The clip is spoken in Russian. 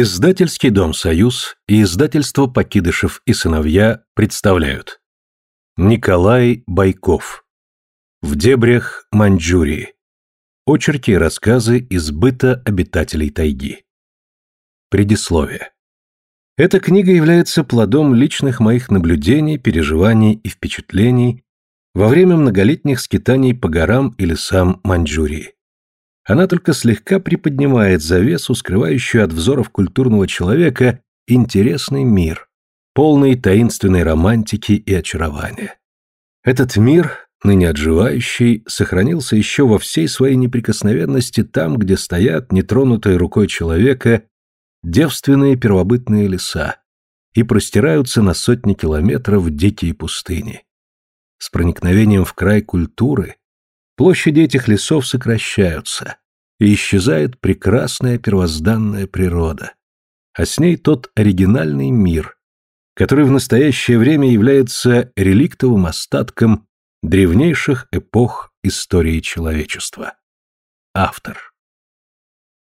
Издательский дом «Союз» и издательство «Покидышев и сыновья» представляют. Николай Байков. В дебрях Маньчжурии Очерки и рассказы из быта обитателей тайги. Предисловие. Эта книга является плодом личных моих наблюдений, переживаний и впечатлений во время многолетних скитаний по горам и лесам Маньчжурии. Она только слегка приподнимает завесу, скрывающую от взоров культурного человека интересный мир, полный таинственной романтики и очарования. Этот мир, ныне отживающий, сохранился еще во всей своей неприкосновенности там, где стоят, нетронутые рукой человека, девственные первобытные леса и простираются на сотни километров дикие пустыни. С проникновением в край культуры Площади этих лесов сокращаются, и исчезает прекрасная первозданная природа, а с ней тот оригинальный мир, который в настоящее время является реликтовым остатком древнейших эпох истории человечества. Автор